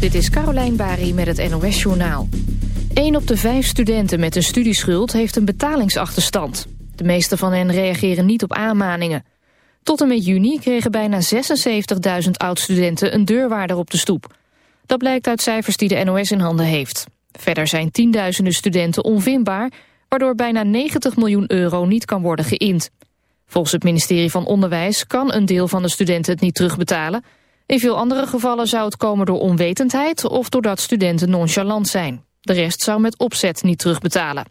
Dit is Carolijn Bari met het NOS Journaal. Een op de vijf studenten met een studieschuld heeft een betalingsachterstand. De meeste van hen reageren niet op aanmaningen. Tot en met juni kregen bijna 76.000 oud-studenten een deurwaarder op de stoep. Dat blijkt uit cijfers die de NOS in handen heeft. Verder zijn tienduizenden studenten onvindbaar... waardoor bijna 90 miljoen euro niet kan worden geïnd. Volgens het ministerie van Onderwijs kan een deel van de studenten het niet terugbetalen... In veel andere gevallen zou het komen door onwetendheid of doordat studenten nonchalant zijn. De rest zou met opzet niet terugbetalen.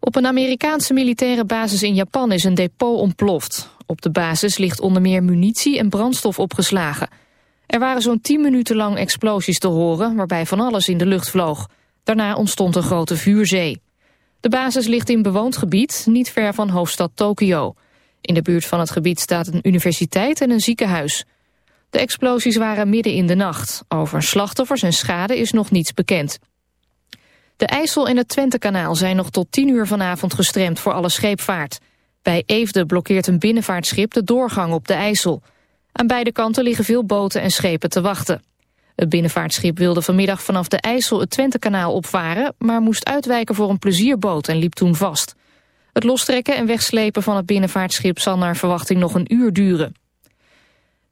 Op een Amerikaanse militaire basis in Japan is een depot ontploft. Op de basis ligt onder meer munitie en brandstof opgeslagen. Er waren zo'n 10 minuten lang explosies te horen, waarbij van alles in de lucht vloog. Daarna ontstond een grote vuurzee. De basis ligt in bewoond gebied, niet ver van hoofdstad Tokio. In de buurt van het gebied staat een universiteit en een ziekenhuis. De explosies waren midden in de nacht. Over slachtoffers en schade is nog niets bekend. De IJssel en het Twentekanaal zijn nog tot 10 uur vanavond gestremd voor alle scheepvaart. Bij Eefde blokkeert een binnenvaartschip de doorgang op de IJssel. Aan beide kanten liggen veel boten en schepen te wachten. Het binnenvaartschip wilde vanmiddag vanaf de IJssel het Twentekanaal opvaren... maar moest uitwijken voor een plezierboot en liep toen vast. Het lostrekken en wegslepen van het binnenvaartschip zal naar verwachting nog een uur duren.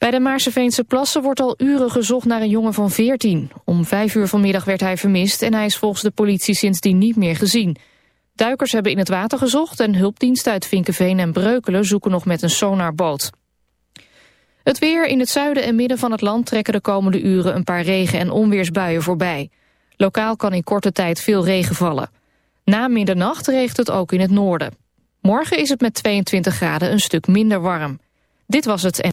Bij de Maarseveense plassen wordt al uren gezocht naar een jongen van 14. Om vijf uur vanmiddag werd hij vermist en hij is volgens de politie sindsdien niet meer gezien. Duikers hebben in het water gezocht en hulpdiensten uit Vinkenveen en Breukelen zoeken nog met een sonarboot. Het weer in het zuiden en midden van het land trekken de komende uren een paar regen- en onweersbuien voorbij. Lokaal kan in korte tijd veel regen vallen. Na middernacht regent het ook in het noorden. Morgen is het met 22 graden een stuk minder warm. Dit was het. En...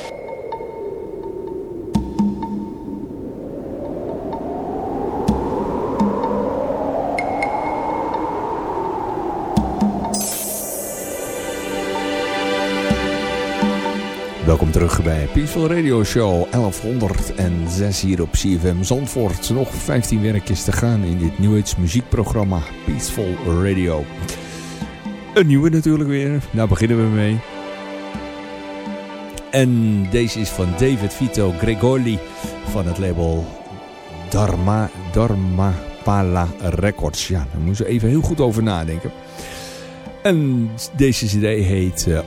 Welkom terug bij Peaceful Radio Show 1106 hier op CFM Zandvoort. Nog 15 werkjes te gaan in dit New Age muziekprogramma Peaceful Radio. Een nieuwe natuurlijk weer, daar beginnen we mee. En deze is van David Vito Gregoli van het label Dharma, Dharma Pala Records. Ja, daar moeten we even heel goed over nadenken. En deze cd heet uh.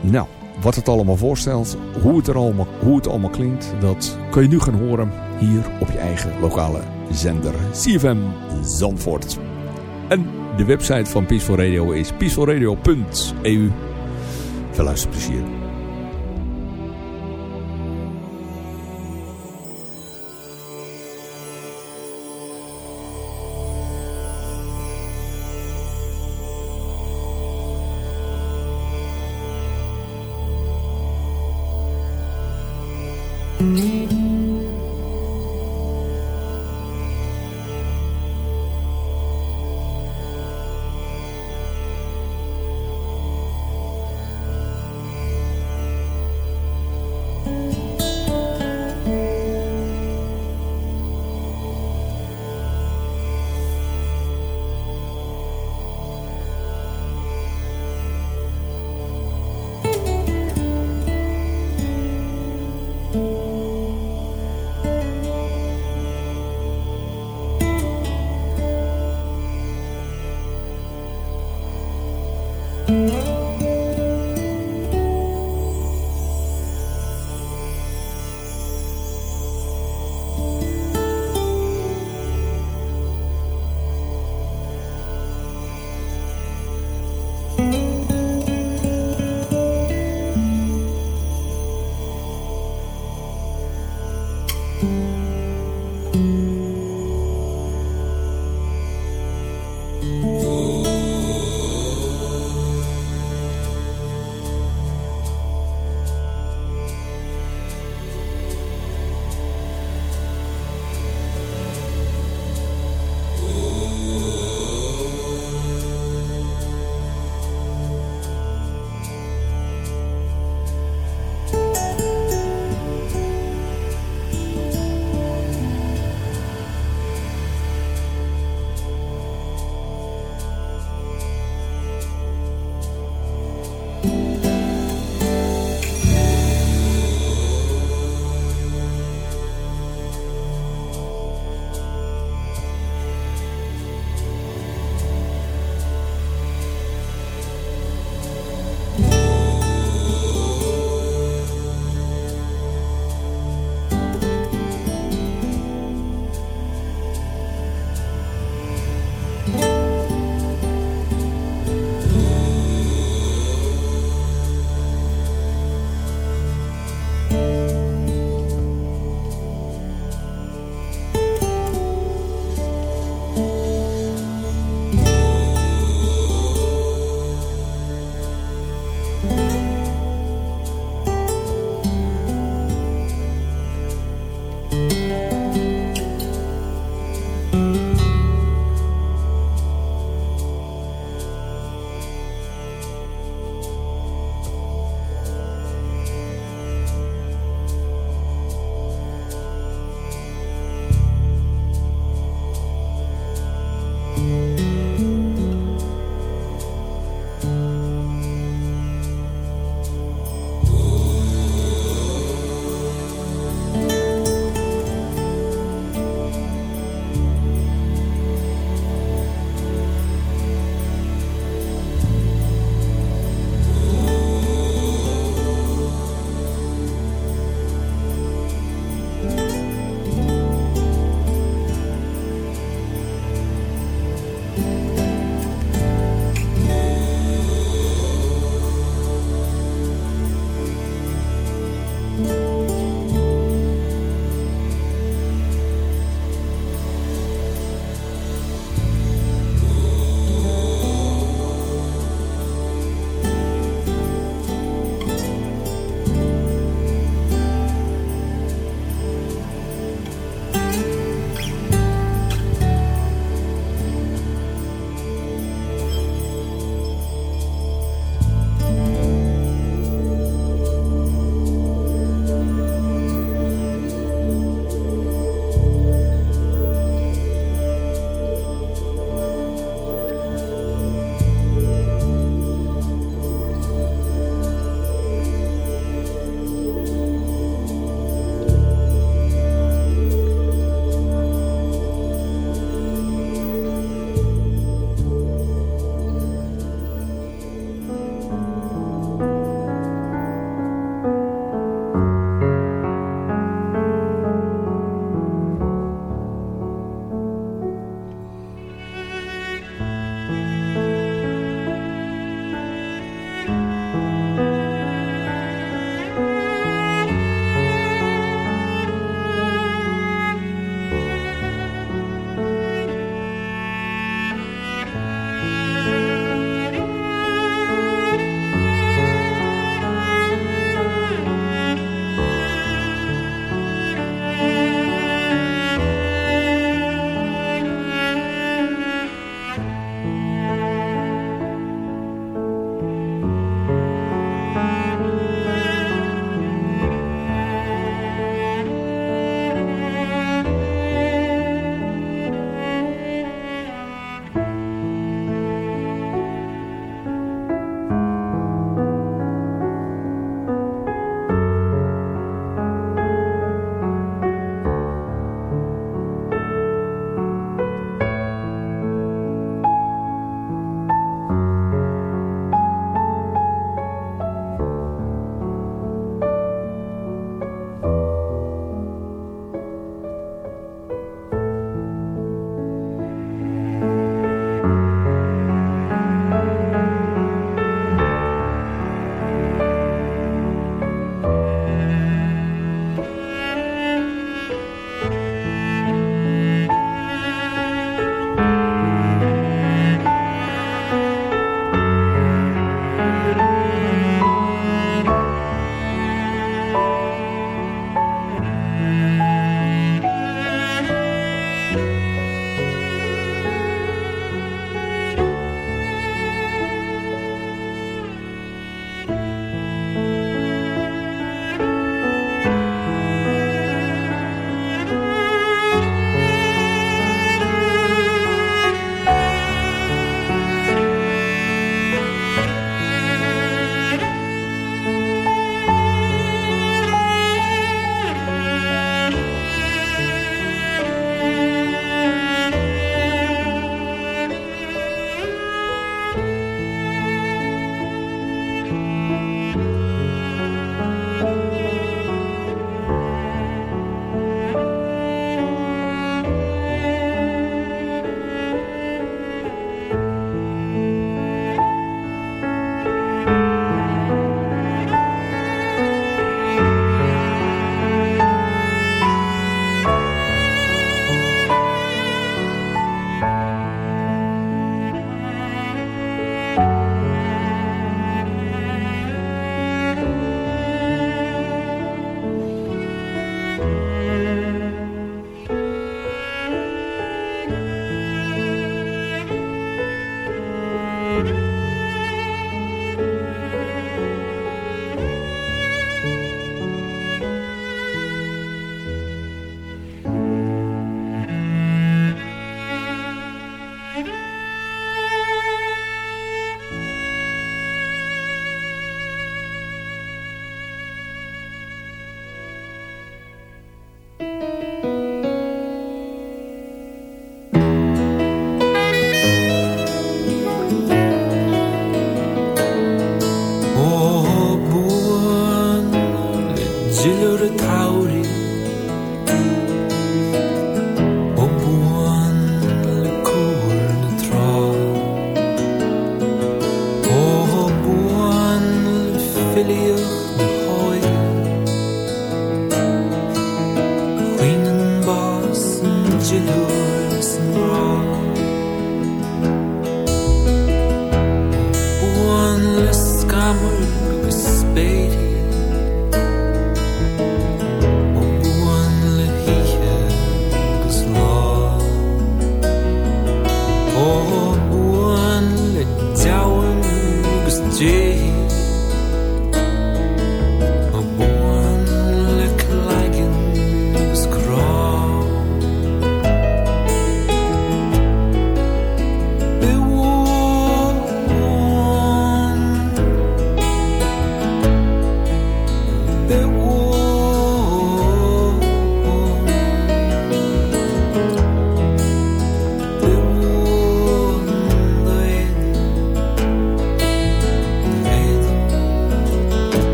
Nou, wat het allemaal voorstelt, hoe het, er allemaal, hoe het allemaal klinkt, dat kun je nu gaan horen hier op je eigen lokale zender CFM Zandvoort. En de website van Peaceful Radio is peacefulradio.eu. Veel luisterplezier.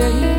baby.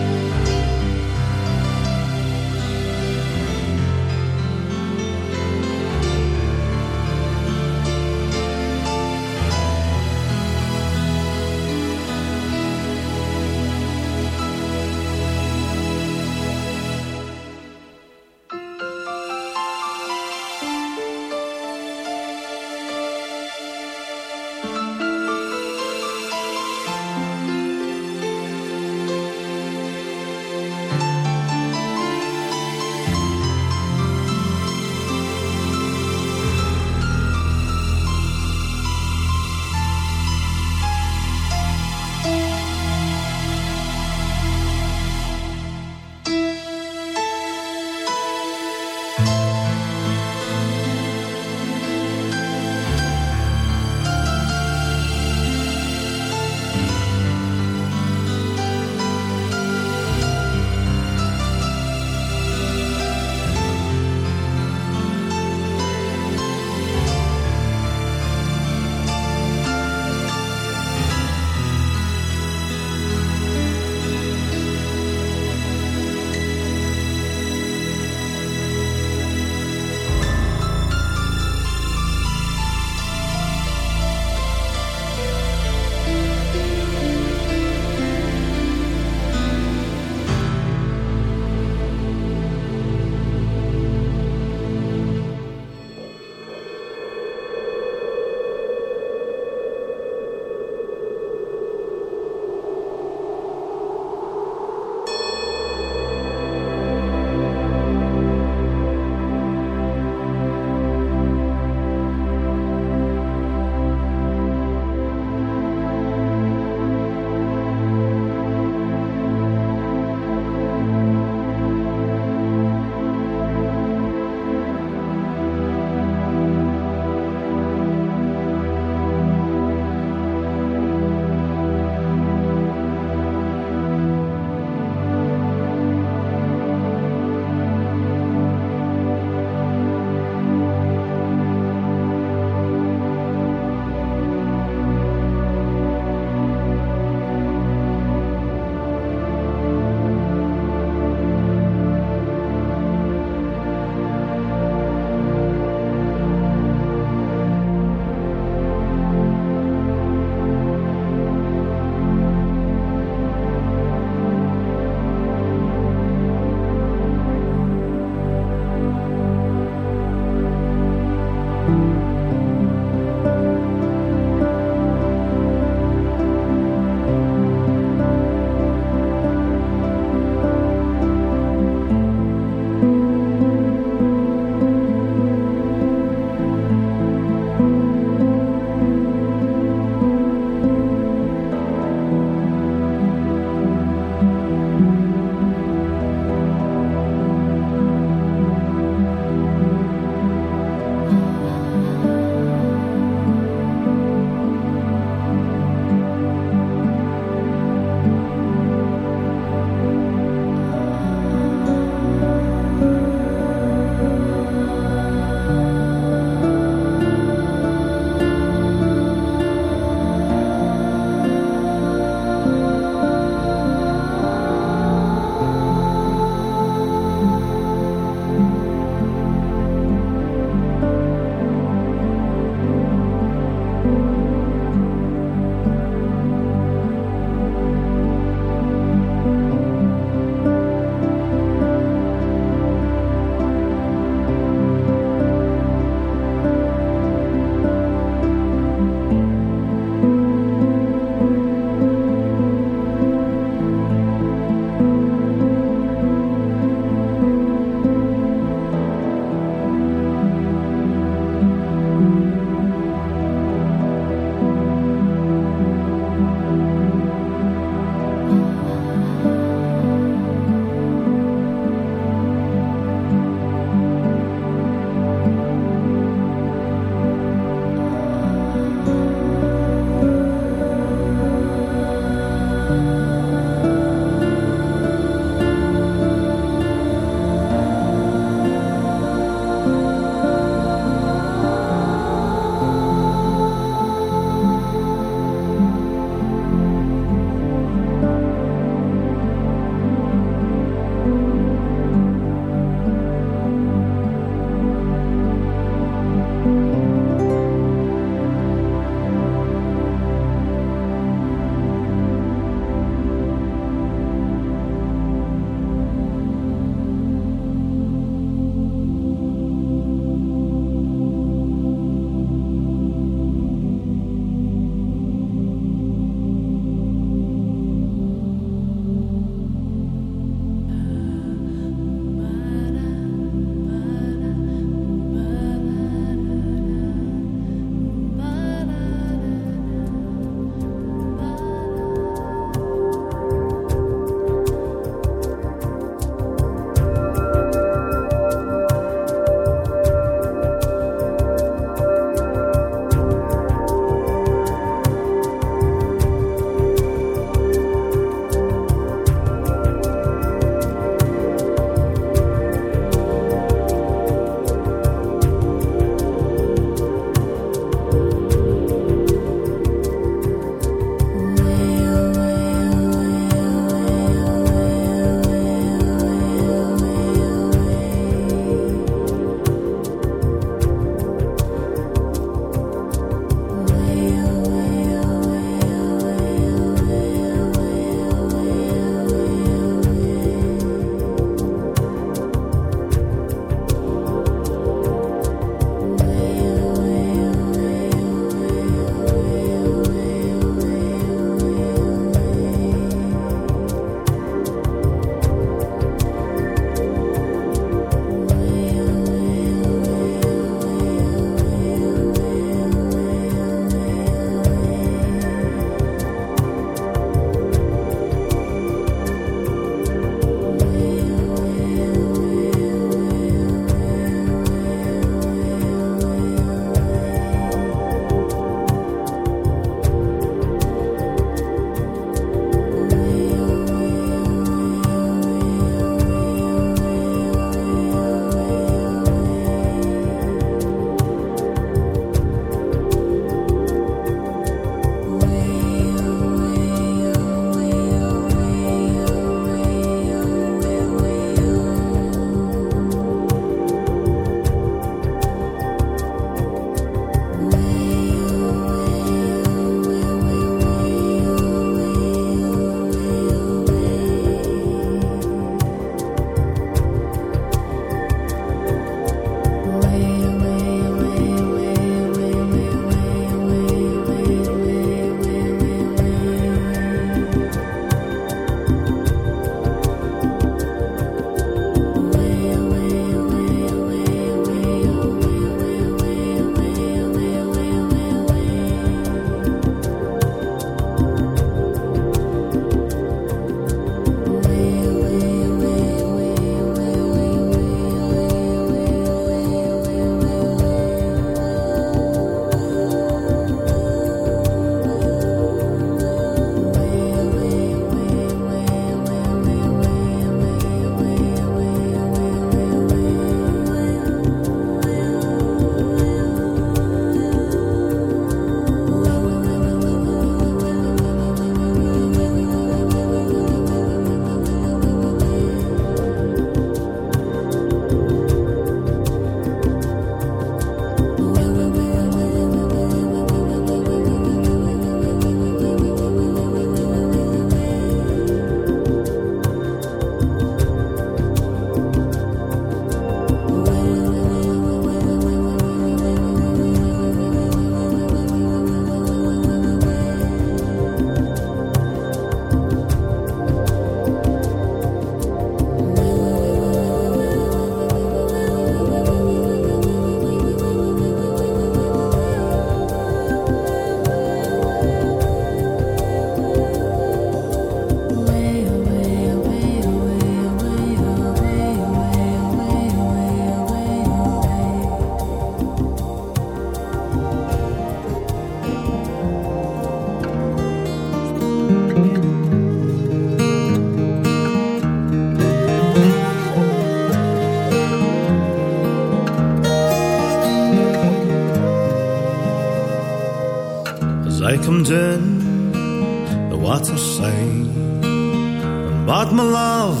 I come down the waterside and bought my love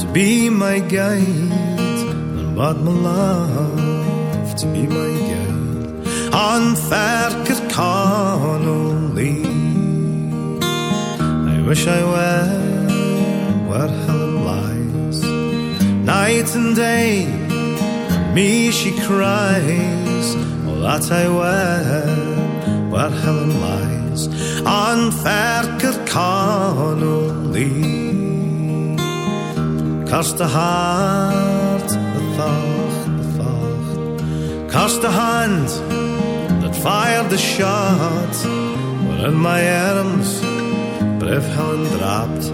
to be my guide and bought my love to be my guide on Ferker Connolly. I wish I were where Helen lies night and day. Me she cries, oh that I were where Helen lies on Ferker Connolly. Cast the heart, the thought, the thought. Hand that fired the shot. Were in my arms, brave Helen dropped.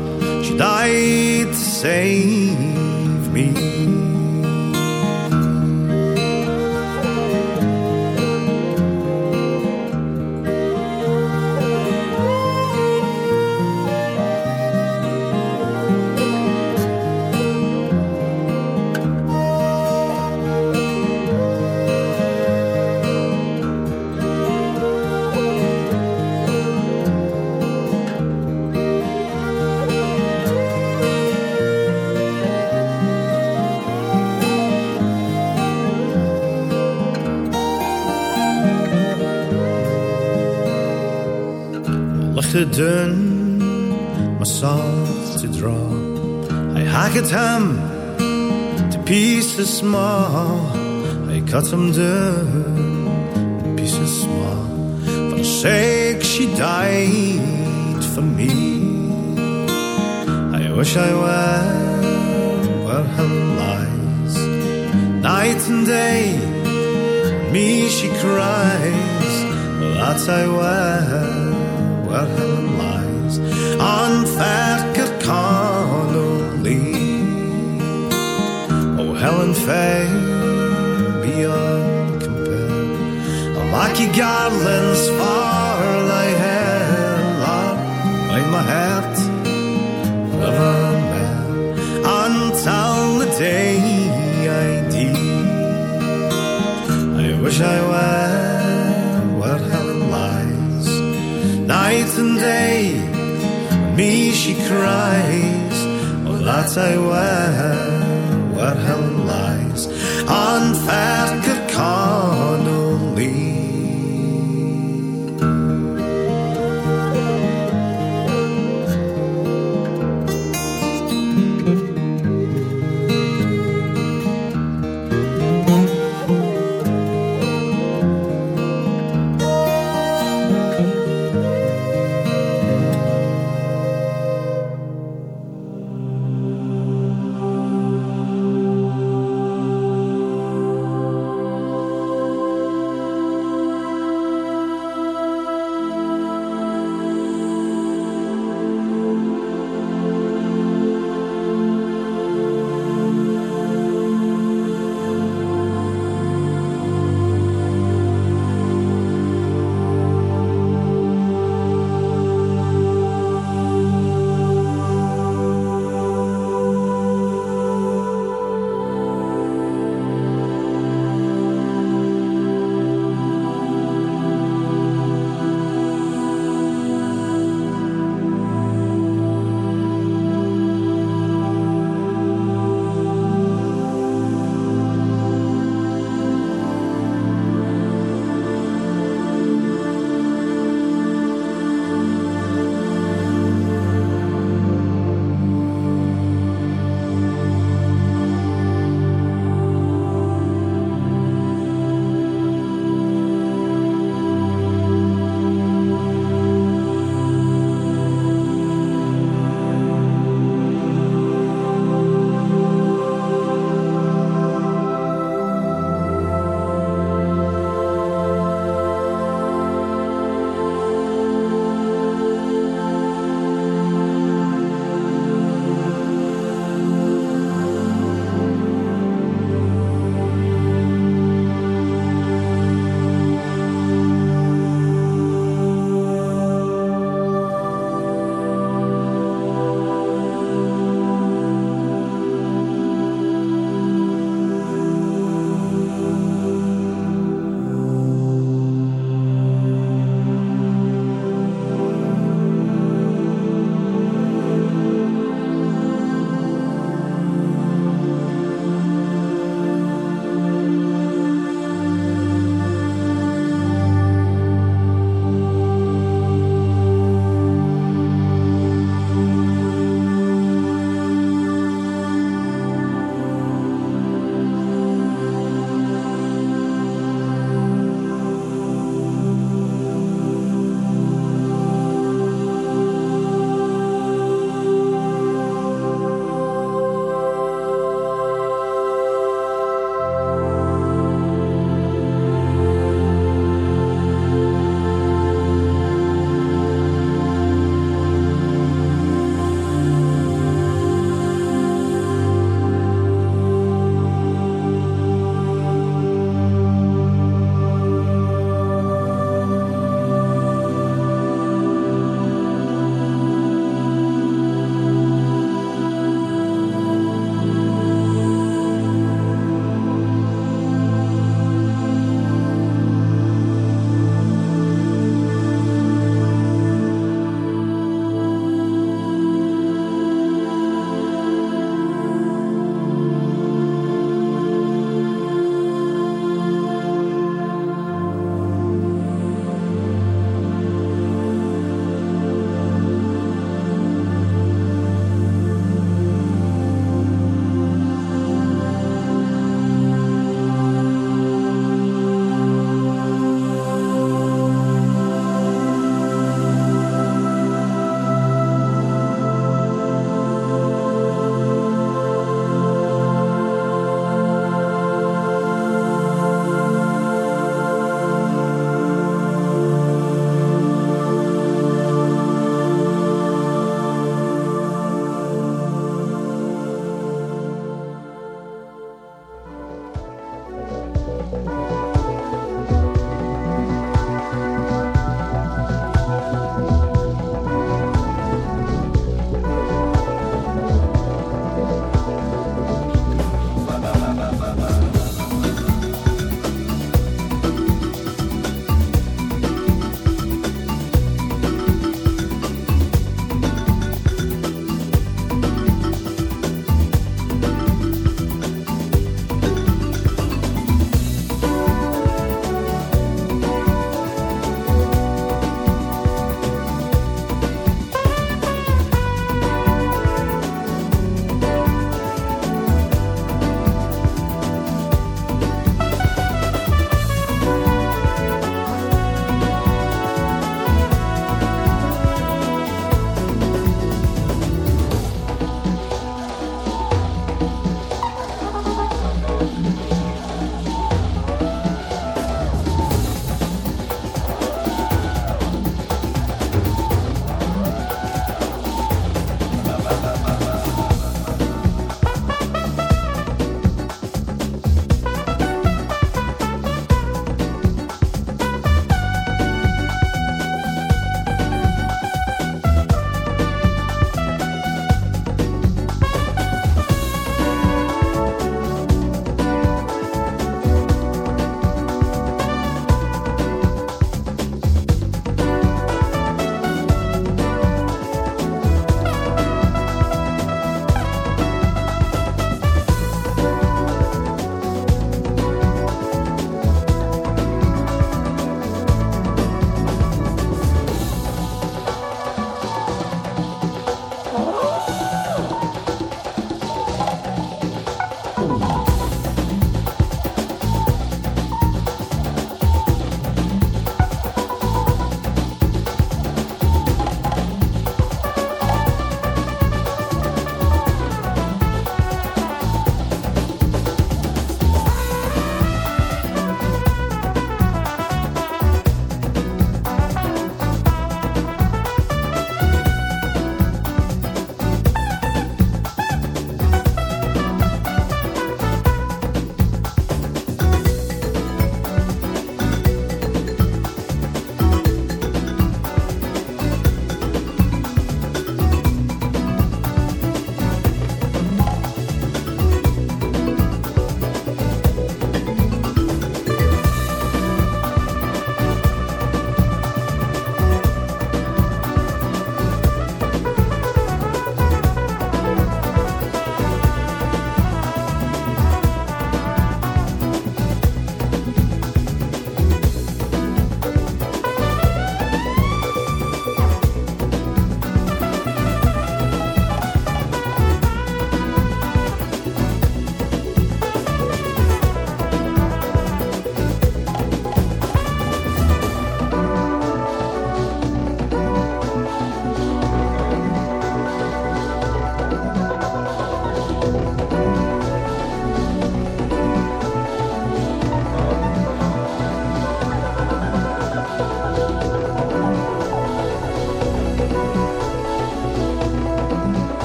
She died save me. I hacked him to pieces small. I cut him down, pieces small. For the sake she died for me. I wish I were where Helen lies, night and day. Me she cries, that I were where Helen lies on Ferker Connolly. Helen Fay, beyond compare. I'm like your far lay hell up in my hat of a man until the day I die. I wish I were where Helen lies, night and day. Me she cries, well that I wear. Where Helen lies on Ferker Connolly.